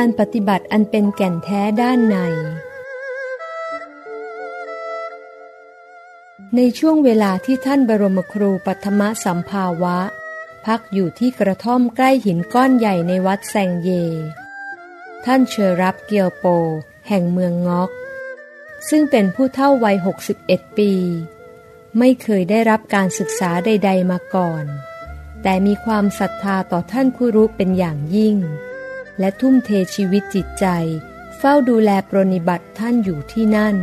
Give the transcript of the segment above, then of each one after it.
การปฏิบัติอันเป็นแก่นแท้ด้านใน ในช่วงเวลาที่ท่านบรมครูปัทมสัมภาวะ พักอยู่ที่กระท่อมใกล้หินก้อนใหญ่ในวัดแซงเย ท่านเชอรับเกียวโป แห่งเมืองงอก ซึ่งเป็นผู้เท่าวัย 61 ปี ไม่เคยได้รับการศึกษาใด ๆ มาก่อน แต่มีความศรัทธาต่อท่านคุรุเป็นอย่างยิ่ง และทุ่มเทชีวิตจิตใจ เฝ้าดูแลปรนิบัติท่านอยู่ที่นั่น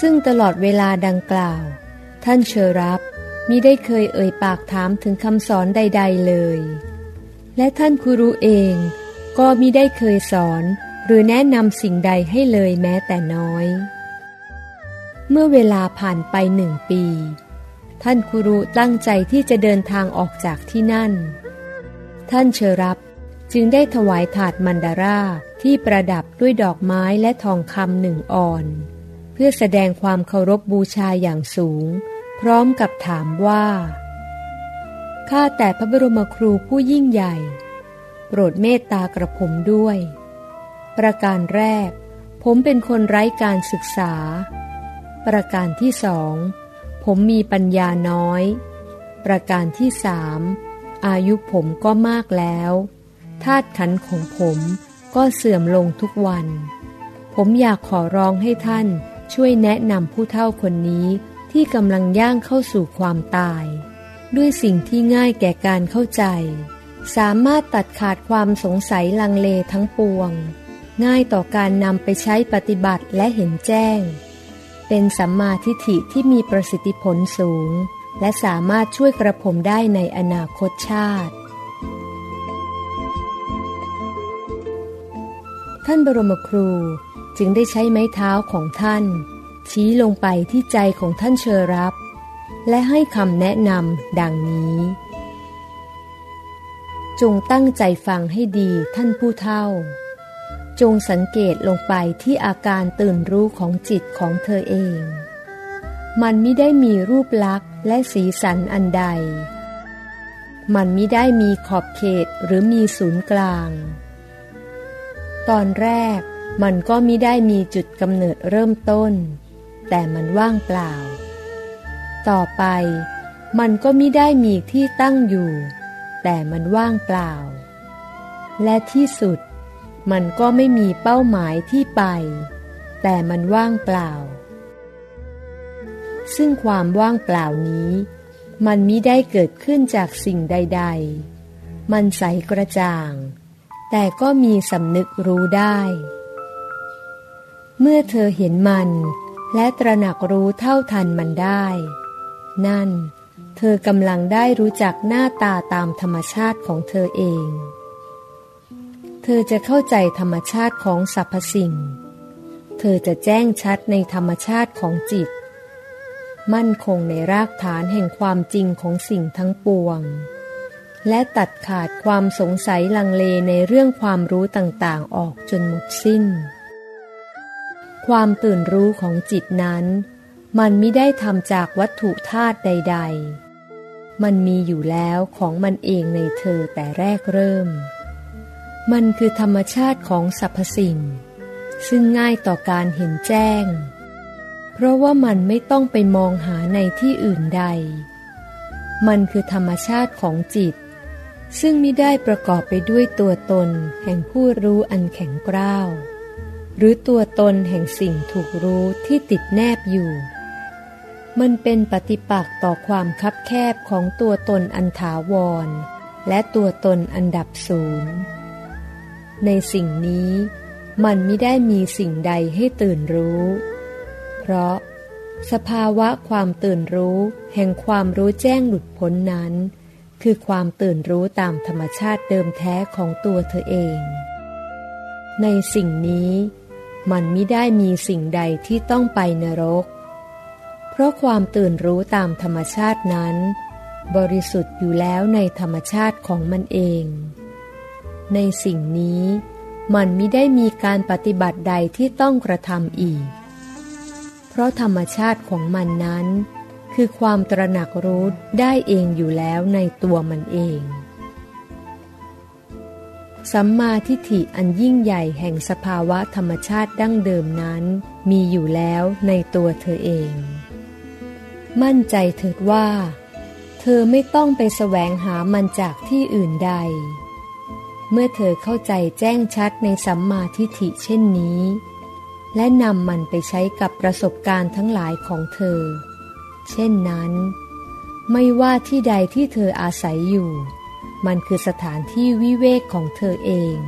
ซึ่งตลอดเวลาดังกล่าว ท่านเชอรับมิได้เคยเอ่ยปากถามถึงคำสอนใด ๆเลย และท่านครุเองก็มิได้เคยสอนหรือแนะนำสิ่งใดให้เลยแม้แต่น้อย เมื่อเวลาผ่านไปหนึ่งปี ท่านครุตั้งใจที่จะเดินทางออกจากที่นั่น ท่านเชรับ จึงได้ถวายถาดมันดาราที่ประดับด้วยดอกไม้และทองคำหนึ่งอ่อน เพื่อแสดงความเคารพบบูชาอย่างสูง พร้อมกับถามว่าข้าแต่พระบรมครูผู้ยิ่งใหญ่ โปรดเมตตากระผมด้วย ประการแรก ผมเป็นคนไร้การศึกษา ประการที่สองผมมีปัญญาน้อย ประการที่สาม อายุผมก็มากแล้วธาตุขันของผมก็เสื่อมลงทุกวัน ผมอยากขอร้องให้ท่านช่วยแนะนำผู้เฒ่าคนนี้ที่กำลังย่างเข้าสู่ความตาย ด้วยสิ่งที่ง่ายแก่การเข้าใจ สามารถตัดขาดความสงสัยลังเลทั้งปวง ง่ายต่อการนำไปใช้ปฏิบัติและเห็นแจ้ง เป็นสัมมาทิฏฐิที่มีประสิทธิผลสูง และสามารถช่วยกระผมได้ในอนาคตชาติ ท่านบรมครูจึงได้ใช้ไม้เท้าของท่าน ชี้ลงไปที่ใจของท่านเชอรับ และให้คำแนะนำดังนี้ จงตั้งใจฟังให้ดีท่านผู้เฒ่า จงสังเกตลงไปที่อาการตื่นรู้ของจิตของเธอเอง มันไม่ได้มีรูปลักษณ์ และสีสันอันใด มันไม่ได้มีขอบเขตหรือมีศูนย์กลาง ตอนแรกมันก็มิได้มีจุดกำเนิดเริ่มต้น แต่มันว่างเปล่า ต่อไปมันก็มิได้มีที่ตั้งอยู่ แต่มันว่างเปล่า และที่สุด มันก็ไม่มีเป้าหมายที่ไป แต่มันว่างเปล่า ซึ่งความว่างเปล่านี้ มันมิได้เกิดขึ้นจากสิ่งใด ๆ มันใสกระจ่าง แต่ก็มีสำนึกรู้ได้ เมื่อเธอเห็นมัน และตระหนักรู้เท่าทันมันได้ นั่น เธอกำลังได้รู้จักหน้าตาตามธรรมชาติของเธอเอง เธอจะเข้าใจธรรมชาติของสรรพสิ่ง เธอจะแจ้งชัดในธรรมชาติของจิต มั่นคงในรากฐานแห่งความจริงของสิ่งทั้งปวง และตัดขาดความสงสัยลังเลในเรื่องความรู้ต่างๆ ออกจนหมดสิ้น ความตื่นรู้ของจิตนั้น มันไม่ได้ทำจากวัตถุธาตุใด ๆ มันมีอยู่แล้วของมันเองในเธอแต่แรกเริ่ม มันคือธรรมชาติของสรรพสิ่ง ซึ่งง่ายต่อการเห็นแจ้ง เพราะว่ามันไม่ต้องไปมองหาในที่อื่นใด มันคือธรรมชาติของจิต ซึ่งไม่ได้ประกอบไปด้วยตัวตนแห่งผู้รู้อันแข็งกร้าว หรือตัวตนแห่งสิ่งถูกรู้ที่ติดแนบอยู่ มันเป็นปฏิปักษ์ต่อความคับแคบของตัวตนอันถาวร และตัวตนอันดับศูนย์ในสิ่งนี้มันไม่ได้มีสิ่งใดให้ตื่นรู้ เพราะ สภาวะความตื่นรู้แห่งความรู้แจ้งหลุดพ้นนั้น คือความตื่นรู้ตามธรรมชาติเดิมแท้ของตัวเธอเอง ในสิ่งนี้ มันไม่ได้มีสิ่งใดที่ต้องไปนรก เพราะความตื่นรู้ตามธรรมชาตินั้น บริสุทธิ์อยู่แล้วในธรรมชาติของมันเอง ในสิ่งนี้มันไม่ได้มีการปฏิบัติใดที่ต้องกระทำอีก เพราะธรรมชาติของมันนั้น คือความตระหนักรู้ได้เองอยู่แล้วในตัวมันเอง สัมมาทิฏฐิอันยิ่งใหญ่แห่งสภาวะธรรมชาติดั้งเดิมนั้น มีอยู่แล้วในตัวเธอเอง มั่นใจเถิดว่า เธอไม่ต้องไปแสวงหามันจากที่อื่นใด เมื่อเธอเข้าใจแจ้งชัดในสัมมาทิฏฐิเช่นนี้ และนำมันไปใช้กับประสบการณ์ทั้งหลายของเธอ เช่นนั้น ไม่ว่าที่ใดที่เธออาศัยอยู่ มันคือสถานที่วิเวกของเธอเอง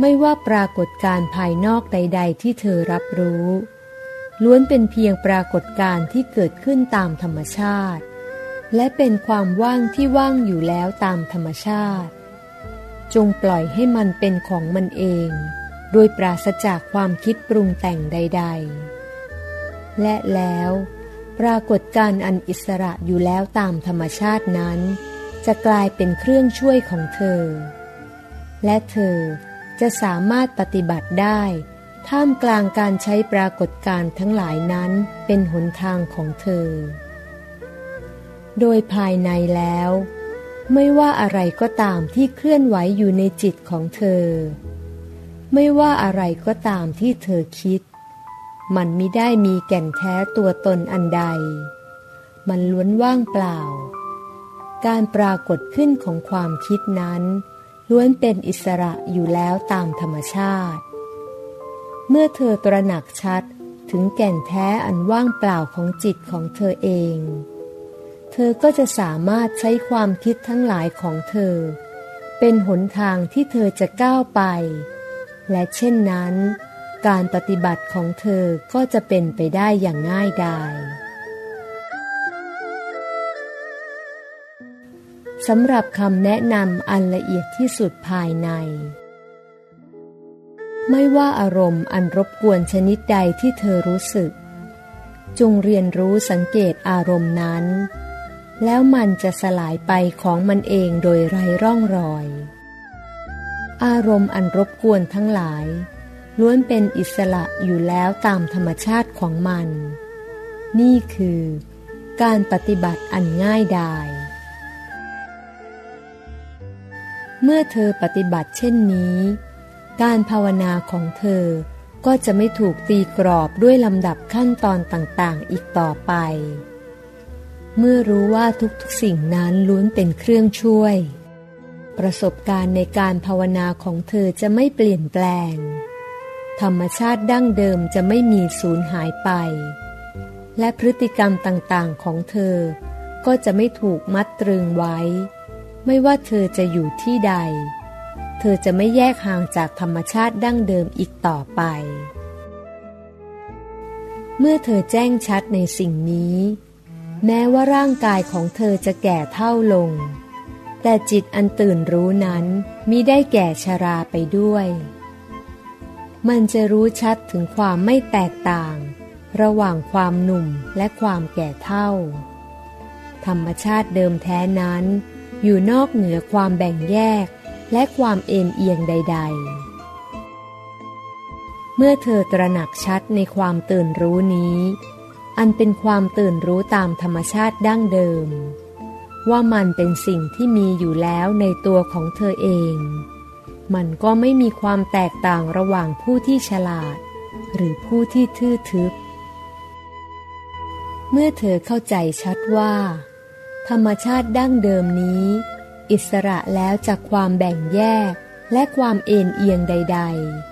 ไม่ว่าปรากฏการภายนอกใด ๆ ที่เธอรับรู้ ล้วนเป็นเพียงปรากฏการที่เกิดขึ้นตามธรรมชาติ และเป็นความว่างที่ว่างอยู่แล้วตามธรรมชาติ จงปล่อยให้มันเป็นของมันเอง โดยปราศจากความคิดปรุงแต่งใด ๆ และแล้วปรากฏการอันอิสระอยู่แล้วตามธรรมชาตินั้น จะกลายเป็นเครื่องช่วยของเธอ และเธอจะสามารถปฏิบัติได้ ท่ามกลางการใช้ปรากฏการทั้งหลายนั้นเป็นหนทางของเธอ โดยภายในแล้ว ไม่ว่าอะไรก็ตามที่เคลื่อนไหวอยู่ในจิตของเธอ ไม่ว่าอะไรก็ตามที่เธอคิด มันไม่ได้มีแก่นแท้ตัวตนอันใด มันล้วนว่างเปล่า การปรากฏขึ้นของความคิดนั้น ล้วนเป็นอิสระอยู่แล้วตามธรรมชาติ เมื่อเธอตระหนักชัดถึงแก่นแท้อันว่างเปล่าของจิตของเธอเอง เธอก็จะสามารถใช้ความคิดทั้งหลายของเธอ เป็นหนทางที่เธอจะก้าวไป และเช่นนั้น การปฏิบัติของเธอก็จะเป็นไปได้อย่างง่ายดายสำหรับคำแนะนำอันละเอียดที่สุดภายใน ไม่ว่าอารมณ์อันรบกวนชนิดใดที่เธอรู้สึก จงเรียนรู้สังเกตอารมณ์นั้น แล้วมันจะสลายไปของมันเองโดยไร้ร่องรอย อารมณ์อันรบกวนทั้งหลาย ล้วนเป็นอิสระอยู่แล้วตามธรรมชาติของมัน นี่คือ การปฏิบัติอันง่ายดาย เมื่อเธอปฏิบัติเช่นนี้ การภาวนาของเธอก็จะไม่ถูกตีกรอบด้วยลำดับขั้นตอนต่างๆอีกต่อไป เมื่อรู้ว่าทุกๆสิ่งนั้นล้วนเป็นเครื่องช่วย ประสบการณ์ในการภาวนาของเธอจะไม่เปลี่ยนแปลง ธรรมชาติดั้งเดิมจะไม่มีสูญหายไป และพฤติกรรมต่างๆของเธอ ก็จะไม่ถูกมัดตรึงไว้ ไม่ว่าเธอจะอยู่ที่ใด เธอจะไม่แยกห่างจากธรรมชาติดั้งเดิมอีกต่อไป เมื่อเธอแจ้งชัดในสิ่งนี้ แม้ว่าร่างกายของเธอจะแก่เท่าลง แต่จิตอันตื่นรู้นั้นมิได้แก่ชราไปด้วย มันจะรู้ชัดถึงความไม่แตกต่าง ระหว่างความหนุ่มและความแก่เท่า ธรรมชาติเดิมแท้นั้น อยู่นอกเหนือความแบ่งแยกและความเอ็นเอียงใด ๆ เมื่อเธอตระหนักชัดในความตื่นรู้นี้ อันเป็นความตื่นรู้ตามธรรมชาติดั้งเดิม ว่ามันเป็นสิ่งที่มีอยู่แล้วในตัวของเธอเอง มันก็ไม่มีความแตกต่างระหว่างผู้ที่ฉลาด หรือผู้ที่ทื่อทึบ เมื่อเธอเข้าใจชัดว่า ธรรมชาติดั้งเดิมนี้ อิสระแล้วจากความแบ่งแยกและความเอ็นเอียงใด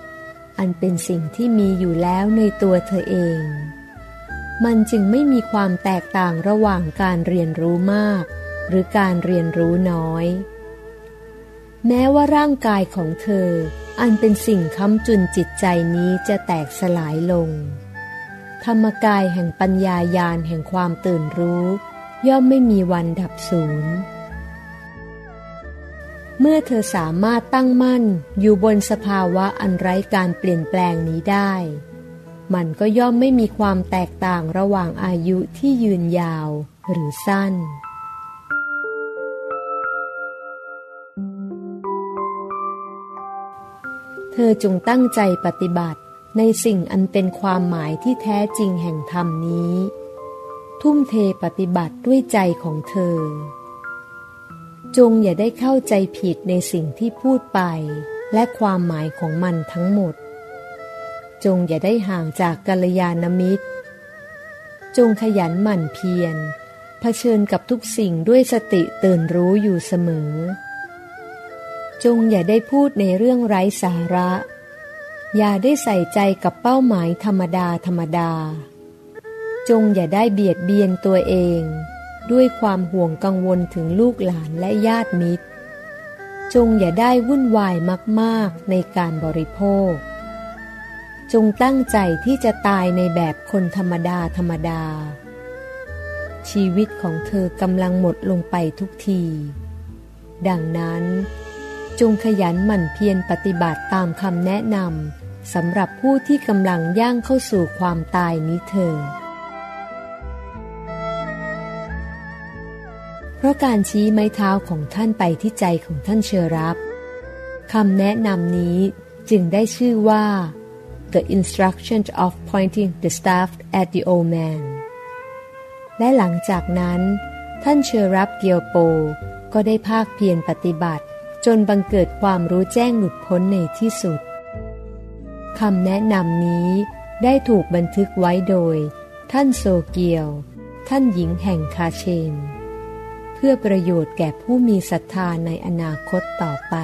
ๆ อันเป็นสิ่งที่มีอยู่แล้วในตัวเธอเอง มันจึงไม่มีความแตกต่างระหว่างการเรียนรู้มาก หรือการเรียนรู้น้อย แม้ว่าร่างกายของเธอ อันเป็นสิ่งค้ำจุนจิตใจนี้จะแตกสลายลง ธรรมกายแห่งปัญญายาณแห่งความตื่นรู้ ย่อมไม่มีวันดับสูญเมื่อเธอสามารถตั้งมั่นอยู่บนสภาวะอันไร้การเปลี่ยนแปลงนี้ได้ มันก็ย่อมไม่มีความแตกต่างระหว่างอายุที่ยืนยาวหรือสั้น อจงตั้งใจปฏิบัติในสิ่งอันเป็นความหมายที่แท้จริงแห่งธรรมนี้ ทุ่มเทปฏิบัติด้วยใจของเธอ จงอย่าได้เข้าใจผิดในสิ่งที่พูดไปและความหมายของมันทั้งหมด จงอย่าได้ห่างจากกัลยาณมิตร จงขยันหมั่นเพียรเผชิญกับทุกสิ่งด้วยสติตื่นรู้อยู่เสมอ จงอย่าได้พูดในเรื่องไร้สาระ อย่าได้ใส่ใจกับเป้าหมายธรรมดาธรรมดา จงอย่าได้เบียดเบียนตัวเอง ด้วยความห่วงกังวลถึงลูกหลานและญาติมิตร จงอย่าได้วุ่นวายมากๆในการบริโภค จงตั้งใจที่จะตายในแบบคนธรรมดาธรรมดา ชีวิตของเธอกำลังหมดลงไปทุกที ดังนั้น จงขยันหมั่นเพียรปฏิบัติตามคำแนะนำสำหรับผู้ที่กำลังย่างเข้าสู่ความตายนี้เถิดเพราะการชี้ไม้เท้าของท่านไปที่ใจของท่านเชอรับคำแนะนำนี้จึงได้ชื่อว่า The Instruction of Pointing the Staff at the Old Man และหลังจากนั้น ท่านเชอรับเกียวโปก็ได้ภาคเพียรปฏิบัติ จนบังเกิดความรู้แจ้งหลุดพ้นในที่สุดคำแนะนำนี้ได้ถูกบันทึกไว้โดย ท่านโซเกียว ท่านหญิงแห่งคาเชน เพื่อประโยชน์แก่ผู้มีศรัทธาในอนาคตต่อไป